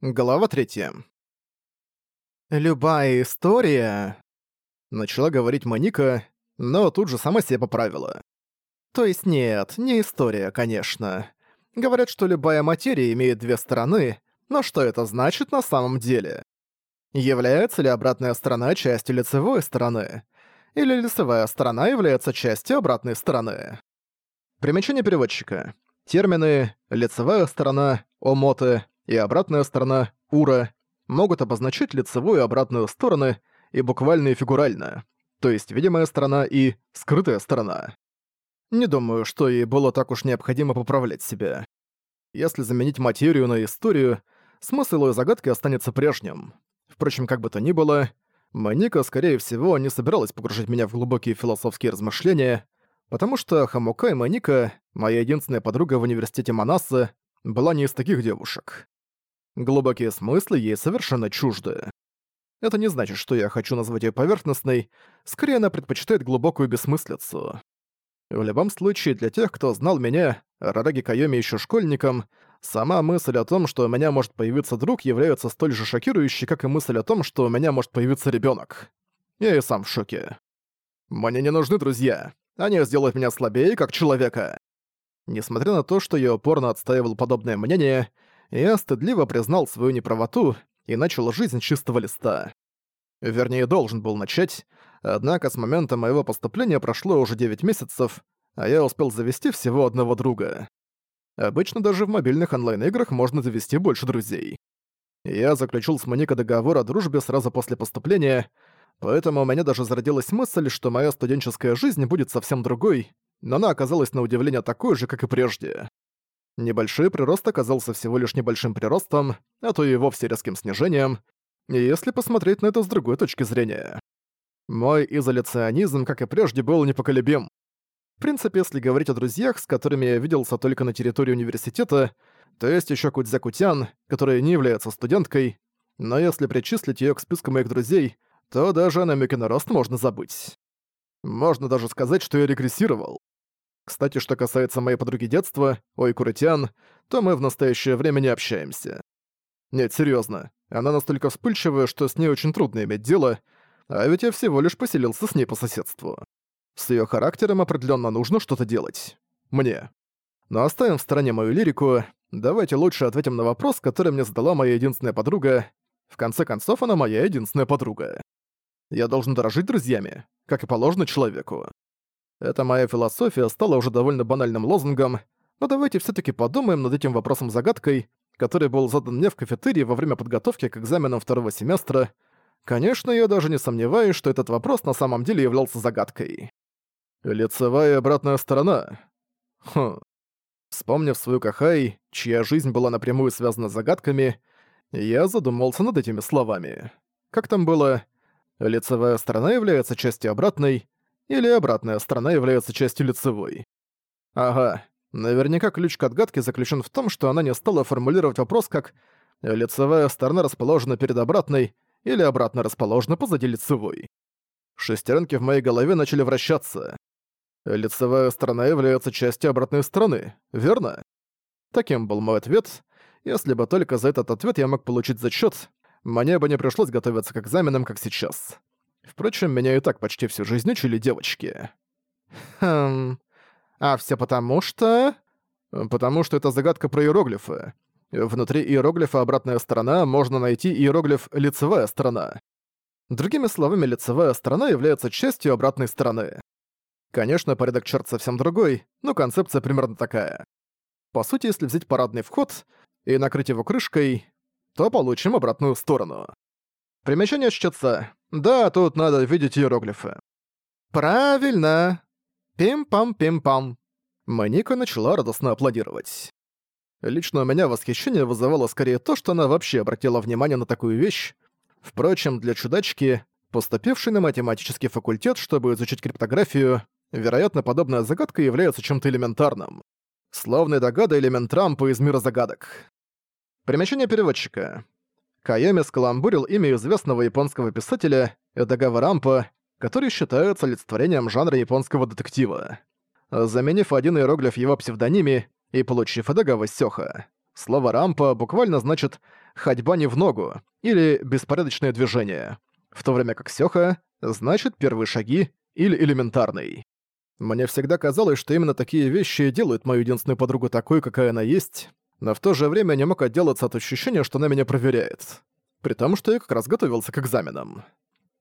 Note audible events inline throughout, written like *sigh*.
Глава 3. «Любая история...» Начала говорить Моника, но тут же сама себя поправила. «То есть нет, не история, конечно. Говорят, что любая материя имеет две стороны, но что это значит на самом деле? Является ли обратная сторона частью лицевой стороны? Или лицевая сторона является частью обратной стороны?» Примечание переводчика. Термины «лицевая сторона», «омоты», и обратная сторона «ура» могут обозначать лицевую и обратную стороны и буквально и фигурально, то есть видимая сторона и скрытая сторона. Не думаю, что ей было так уж необходимо поправлять себя. Если заменить материю на историю, смысл ее загадки останется прежним. Впрочем, как бы то ни было, Моника, скорее всего, не собиралась погружать меня в глубокие философские размышления, потому что Хамука и Моника, моя единственная подруга в университете Манасы, была не из таких девушек. Глубокие смыслы ей совершенно чужды. Это не значит, что я хочу назвать ее поверхностной, скорее она предпочитает глубокую бессмыслицу. В любом случае, для тех, кто знал меня, Рараги Кайоми еще школьником, сама мысль о том, что у меня может появиться друг, является столь же шокирующей, как и мысль о том, что у меня может появиться ребенок. Я и сам в шоке. Мне не нужны друзья. Они сделают меня слабее, как человека. Несмотря на то, что я упорно отстаивал подобное мнение, я стыдливо признал свою неправоту и начал жизнь чистого листа. Вернее, должен был начать, однако с момента моего поступления прошло уже 9 месяцев, а я успел завести всего одного друга. Обычно даже в мобильных онлайн-играх можно завести больше друзей. Я заключил с Моника договор о дружбе сразу после поступления, поэтому у меня даже зародилась мысль, что моя студенческая жизнь будет совсем другой, но она оказалась на удивление такой же, как и прежде. Небольшой прирост оказался всего лишь небольшим приростом, а то и вовсе резким снижением, если посмотреть на это с другой точки зрения. Мой изоляционизм, как и прежде, был непоколебим. В принципе, если говорить о друзьях, с которыми я виделся только на территории университета, то есть еще Кудзя Кутян, которая не является студенткой, но если причислить ее к списку моих друзей, то даже намеки на рост можно забыть. Можно даже сказать, что я регрессировал. Кстати, что касается моей подруги детства, Ой Куритян, то мы в настоящее время не общаемся. Нет, серьезно, она настолько вспыльчивая, что с ней очень трудно иметь дело, а ведь я всего лишь поселился с ней по соседству. С ее характером определенно нужно что-то делать. Мне. Но оставим в стороне мою лирику, давайте лучше ответим на вопрос, который мне задала моя единственная подруга. В конце концов, она моя единственная подруга. Я должен дорожить друзьями, как и положено человеку. Эта моя философия стала уже довольно банальным лозунгом, но давайте все таки подумаем над этим вопросом-загадкой, который был задан мне в кафетерии во время подготовки к экзаменам второго семестра. Конечно, я даже не сомневаюсь, что этот вопрос на самом деле являлся загадкой. Лицевая и обратная сторона. Хм. Вспомнив свою Кахай, чья жизнь была напрямую связана с загадками, я задумался над этими словами. Как там было? Лицевая сторона является частью обратной, или обратная сторона является частью лицевой. Ага, наверняка ключ к отгадке заключен в том, что она не стала формулировать вопрос как «лицевая сторона расположена перед обратной» или «обратно расположена позади лицевой». Шестеренки в моей голове начали вращаться. Лицевая сторона является частью обратной стороны, верно? Таким был мой ответ. Если бы только за этот ответ я мог получить зачет, мне бы не пришлось готовиться к экзаменам, как сейчас. Впрочем, меня и так почти всю жизнь учили девочки. Хм... А все потому что... Потому что это загадка про иероглифы. Внутри иероглифа обратная сторона можно найти иероглиф «лицевая сторона». Другими словами, лицевая сторона является частью обратной стороны. Конечно, порядок черт совсем другой, но концепция примерно такая. По сути, если взять парадный вход и накрыть его крышкой, то получим обратную сторону. Примечание счетца. Да, тут надо видеть иероглифы. Правильно. Пим-пам-пим-пам. Маника начала радостно аплодировать. Лично у меня восхищение вызывало скорее то, что она вообще обратила внимание на такую вещь. Впрочем, для чудачки, поступившей на математический факультет, чтобы изучить криптографию, вероятно, подобная загадка является чем-то элементарным. Словно догада элемент Трампа из мира загадок. Примечание переводчика. Кайоми скаламбурил имя известного японского писателя Эдагава Рампа, который считается олицетворением жанра японского детектива. Заменив один иероглиф его псевдониме и получив Эдагава Сёха. Слово «рампа» буквально значит «ходьба не в ногу» или «беспорядочное движение», в то время как «сёха» значит «первые шаги» или «элементарный». Мне всегда казалось, что именно такие вещи делают мою единственную подругу такой, какая она есть, но в то же время не мог отделаться от ощущения, что она меня проверяет. При том, что я как раз готовился к экзаменам.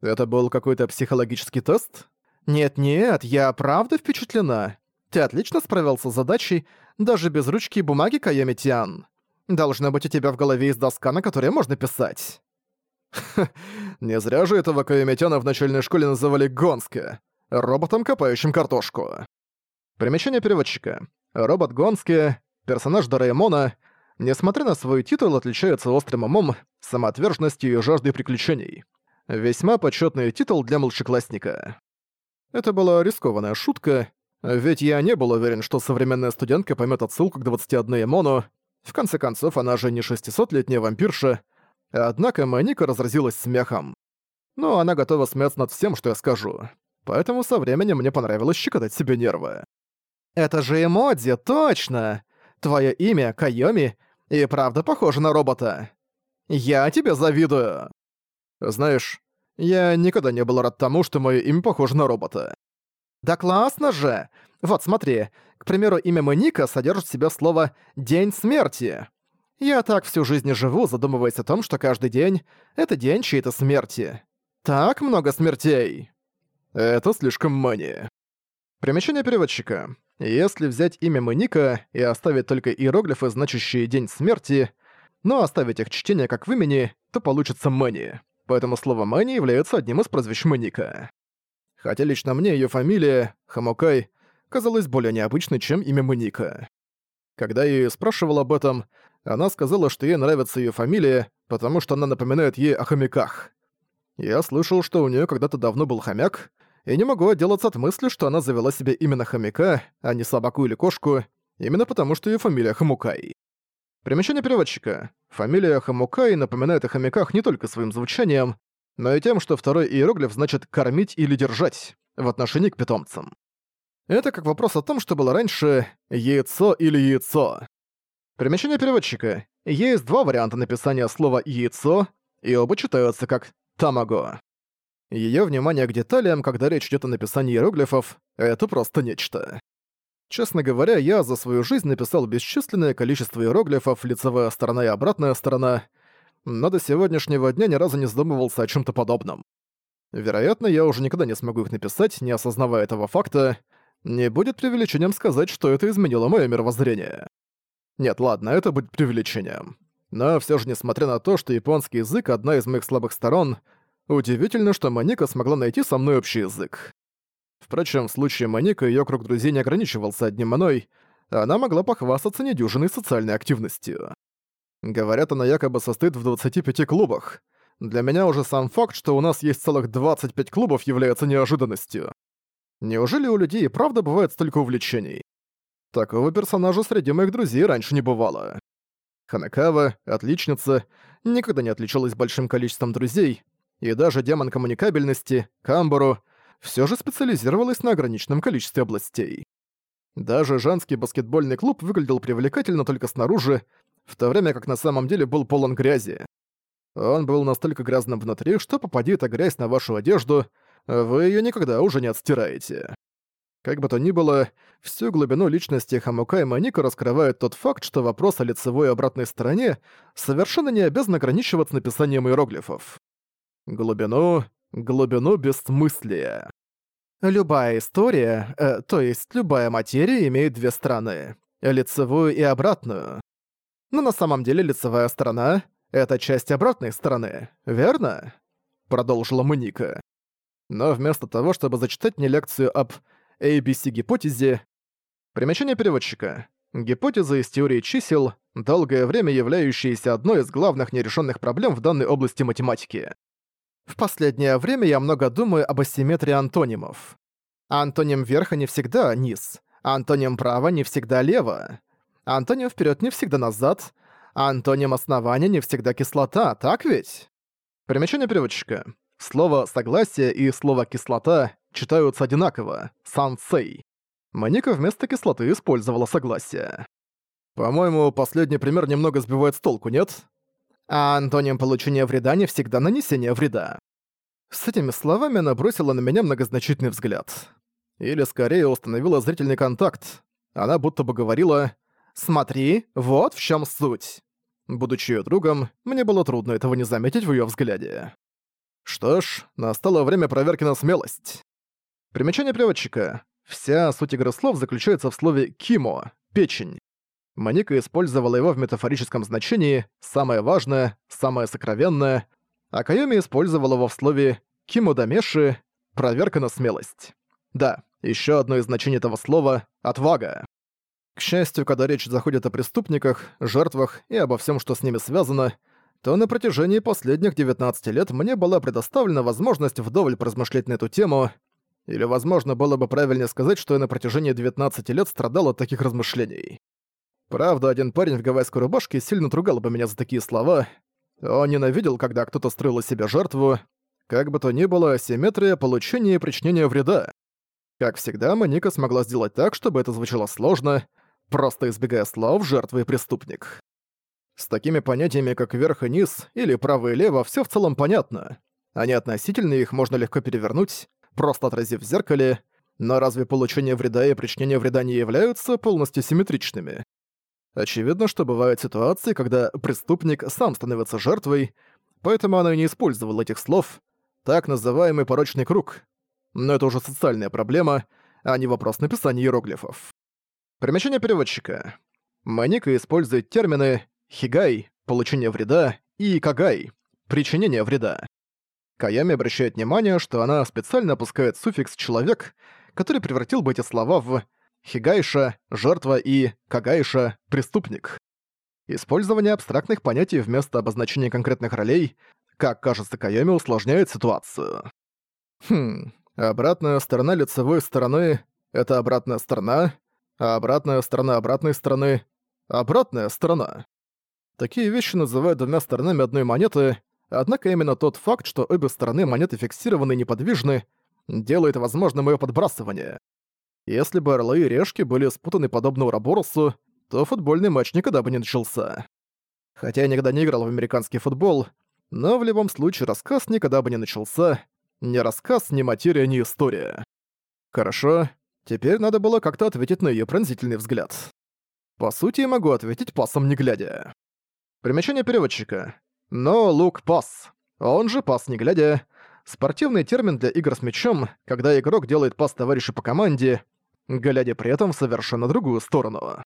Это был какой-то психологический тест? Нет-нет, я правда впечатлена. Ты отлично справился с задачей, даже без ручки и бумаги Кайоми Тиан. Должна быть у тебя в голове есть доска, на которой можно писать. *laughs* Не зря же этого Кайоми в начальной школе называли Гонске. Роботом, копающим картошку. Примечание переводчика. Робот Гонске Персонаж Дораэмона, несмотря на свой титул, отличается острым умом, самоотверженностью и жаждой приключений. Весьма почетный титул для младшеклассника. Это была рискованная шутка, ведь я не был уверен, что современная студентка поймет отсылку к 21 Эмону. В конце концов, она же не 600-летняя вампирша. Однако Моника разразилась смехом. Но она готова смеяться над всем, что я скажу. Поэтому со временем мне понравилось щекотать себе нервы. «Это же эмодзи, точно! Твое имя Кайоми и правда похоже на робота. Я тебе завидую. Знаешь, я никогда не был рад тому, что мое имя похоже на робота. Да классно же! Вот смотри, к примеру, имя Моника содержит в себе слово «день смерти». Я так всю жизнь живу, задумываясь о том, что каждый день — это день чьей-то смерти. Так много смертей. Это слишком мания. Примечание переводчика. Если взять имя Маника и оставить только иероглифы, значащие «День смерти», но оставить их чтение как в имени, то получится «Мани». Поэтому слово «Мани» является одним из прозвищ Маника. Хотя лично мне ее фамилия, Хамокай казалась более необычной, чем имя Маника. Когда я её спрашивал об этом, она сказала, что ей нравится ее фамилия, потому что она напоминает ей о хомяках. Я слышал, что у нее когда-то давно был хомяк, и не могу отделаться от мысли, что она завела себе именно хомяка, а не собаку или кошку, именно потому что ее фамилия Хамукай. Примечание переводчика. Фамилия Хамукай напоминает о хомяках не только своим звучанием, но и тем, что второй иероглиф значит «кормить» или «держать» в отношении к питомцам. Это как вопрос о том, что было раньше «яйцо» или «яйцо». Примечание переводчика. Есть два варианта написания слова «яйцо», и оба читаются как «тамаго». Её внимание к деталям, когда речь идёт о написании иероглифов, это просто нечто. Честно говоря, я за свою жизнь написал бесчисленное количество иероглифов, лицевая сторона и обратная сторона, но до сегодняшнего дня ни разу не задумывался о чём-то подобном. Вероятно, я уже никогда не смогу их написать, не осознавая этого факта. Не будет преувеличением сказать, что это изменило моё мировоззрение. Нет, ладно, это будет преувеличением. Но всё же, несмотря на то, что японский язык — одна из моих слабых сторон — Удивительно, что Маника смогла найти со мной общий язык. Впрочем, в случае Маника ее круг друзей не ограничивался одним мной, она могла похвастаться недюжиной социальной активностью. Говорят, она якобы состоит в 25 клубах. Для меня уже сам факт, что у нас есть целых 25 клубов, является неожиданностью. Неужели у людей и правда бывает столько увлечений? Такого персонажа среди моих друзей раньше не бывало. Ханакава, отличница, никогда не отличалась большим количеством друзей, и даже демон коммуникабельности, Камбуру, все же специализировалась на ограниченном количестве областей. Даже женский баскетбольный клуб выглядел привлекательно только снаружи, в то время как на самом деле был полон грязи. Он был настолько грязным внутри, что попадет эта грязь на вашу одежду, вы ее никогда уже не отстираете. Как бы то ни было, всю глубину личности Хамука и Маника раскрывает тот факт, что вопрос о лицевой и обратной стороне совершенно не обязан ограничиваться написанием иероглифов. Глубину, глубину бессмыслия. Любая история, э, то есть любая материя имеет две стороны — лицевую и обратную. Но на самом деле лицевая сторона — это часть обратной стороны, верно? Продолжила Моника. Но вместо того, чтобы зачитать мне лекцию об ABC-гипотезе, примечание переводчика. Гипотеза из теории чисел, долгое время являющаяся одной из главных нерешенных проблем в данной области математики. В последнее время я много думаю об асимметрии антонимов. Антоним верха не всегда низ, антоним права не всегда лево, антоним вперед не всегда назад, антоним основания не всегда кислота, так ведь? Примечание переводчика. Слово «согласие» и слово «кислота» читаются одинаково – «сансей». Маника вместо кислоты использовала согласие. По-моему, последний пример немного сбивает с толку, нет? а антоним получения вреда не всегда нанесение вреда. С этими словами она бросила на меня многозначительный взгляд. Или скорее установила зрительный контакт. Она будто бы говорила «Смотри, вот в чем суть». Будучи ее другом, мне было трудно этого не заметить в ее взгляде. Что ж, настало время проверки на смелость. Примечание переводчика. Вся суть игры слов заключается в слове «кимо» — «печень». Маника использовала его в метафорическом значении «самое важное», «самое сокровенное», а Кайоми использовала его в слове «кимодамеши» — «проверка на смелость». Да, еще одно из значений этого слова — «отвага». К счастью, когда речь заходит о преступниках, жертвах и обо всем, что с ними связано, то на протяжении последних 19 лет мне была предоставлена возможность вдоволь поразмышлять на эту тему, или, возможно, было бы правильнее сказать, что я на протяжении 19 лет страдал от таких размышлений. Правда, один парень в гавайской рубашке сильно ругал бы меня за такие слова. Он ненавидел, когда кто-то строил из себя жертву. Как бы то ни было, симметрия получения и причинения вреда. Как всегда, Моника смогла сделать так, чтобы это звучало сложно, просто избегая слов «жертва» и «преступник». С такими понятиями, как «верх» и «низ» или «право» и «лево» все в целом понятно. Они относительны, их можно легко перевернуть, просто отразив в зеркале, но разве получение вреда и причинение вреда не являются полностью симметричными? Очевидно, что бывают ситуации, когда преступник сам становится жертвой, поэтому она и не использовала этих слов, так называемый порочный круг. Но это уже социальная проблема, а не вопрос написания иероглифов. Примечание переводчика. Маника использует термины «хигай» — «получение вреда» и «кагай» — «причинение вреда». Каями обращает внимание, что она специально опускает суффикс «человек», который превратил бы эти слова в Хигайша, жертва и Кагайша, преступник. Использование абстрактных понятий вместо обозначения конкретных ролей, как кажется Кайоми, усложняет ситуацию. Хм, обратная сторона лицевой стороны — это обратная сторона, а обратная сторона обратной стороны — обратная сторона. Такие вещи называют двумя сторонами одной монеты, однако именно тот факт, что обе стороны монеты фиксированы и неподвижны, делает возможным ее подбрасывание. Если бы орлы и решки были спутаны подобно Ураборосу, то футбольный матч никогда бы не начался. Хотя я никогда не играл в американский футбол, но в любом случае рассказ никогда бы не начался. Ни рассказ, ни материя, ни история. Хорошо, теперь надо было как-то ответить на ее пронзительный взгляд. По сути, я могу ответить пасом не глядя. Примечание переводчика. Но лук пас. Он же пас не глядя. Спортивный термин для игр с мячом, когда игрок делает пас товарищу по команде, глядя при этом в совершенно другую сторону.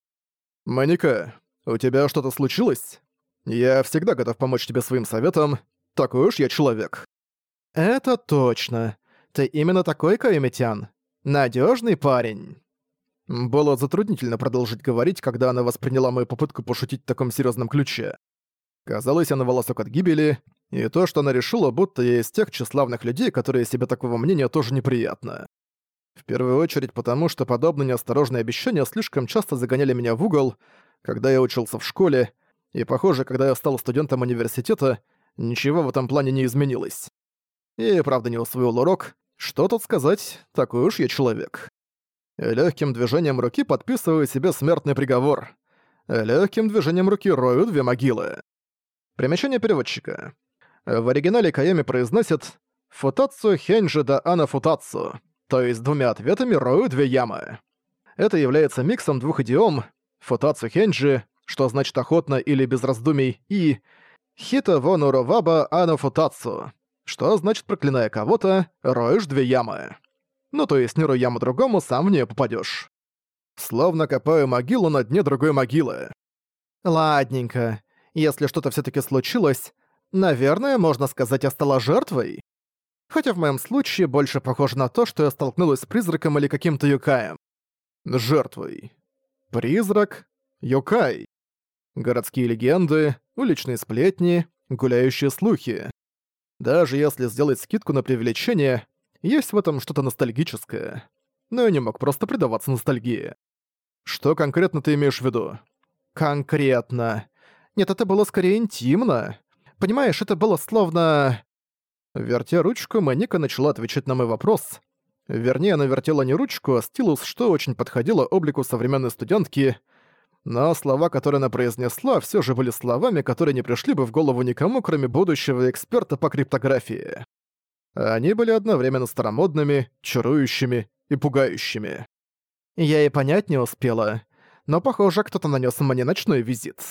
«Маника, у тебя что-то случилось? Я всегда готов помочь тебе своим советом. Такой уж я человек». «Это точно. Ты именно такой, Каэмитян. Надежный парень». Было затруднительно продолжить говорить, когда она восприняла мою попытку пошутить в таком серьезном ключе. Казалось, она волосок от гибели, и то, что она решила, будто я из тех тщеславных людей, которые себе такого мнения, тоже неприятно. В первую очередь потому, что подобные неосторожные обещания слишком часто загоняли меня в угол, когда я учился в школе, и, похоже, когда я стал студентом университета, ничего в этом плане не изменилось. И, правда, не усвоил урок. Что тут сказать, такой уж я человек. Легким движением руки подписываю себе смертный приговор. Легким движением руки рою две могилы. Примечание переводчика. В оригинале Каями произносит «футацию хенджи да ана футацию» то есть двумя ответами рою две ямы. Это является миксом двух идиом «футацу хенджи», что значит «охотно» или «без раздумий», и «хита вонуру ваба ано футацу», что значит «проклиная кого-то, роешь две ямы». Ну то есть не рой яму другому, сам в нее попадешь. Словно копаю могилу на дне другой могилы. Ладненько. Если что-то все таки случилось, наверное, можно сказать, я стала жертвой хотя в моем случае больше похоже на то, что я столкнулась с призраком или каким-то юкаем. Жертвой. Призрак. Юкай. Городские легенды, уличные сплетни, гуляющие слухи. Даже если сделать скидку на привлечение, есть в этом что-то ностальгическое. Но я не мог просто предаваться ностальгии. Что конкретно ты имеешь в виду? Конкретно. Нет, это было скорее интимно. Понимаешь, это было словно... Вертя ручку, Маника начала отвечать на мой вопрос. Вернее, она вертела не ручку, а стилус, что очень подходило облику современной студентки. Но слова, которые она произнесла, все же были словами, которые не пришли бы в голову никому, кроме будущего эксперта по криптографии. Они были одновременно старомодными, чарующими и пугающими. Я и понять не успела, но, похоже, кто-то нанес мне ночной визит.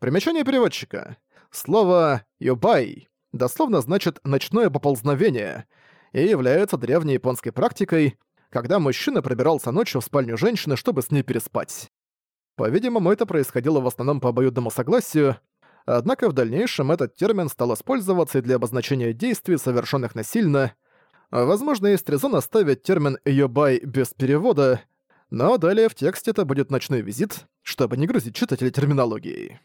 Примечание переводчика. Слово «юбай» дословно значит «ночное поползновение» и является древней японской практикой, когда мужчина пробирался ночью в спальню женщины, чтобы с ней переспать. По-видимому, это происходило в основном по обоюдному согласию, однако в дальнейшем этот термин стал использоваться и для обозначения действий, совершенных насильно. Возможно, есть резон оставить термин «йобай» без перевода, но далее в тексте это будет ночной визит, чтобы не грузить читателя терминологией.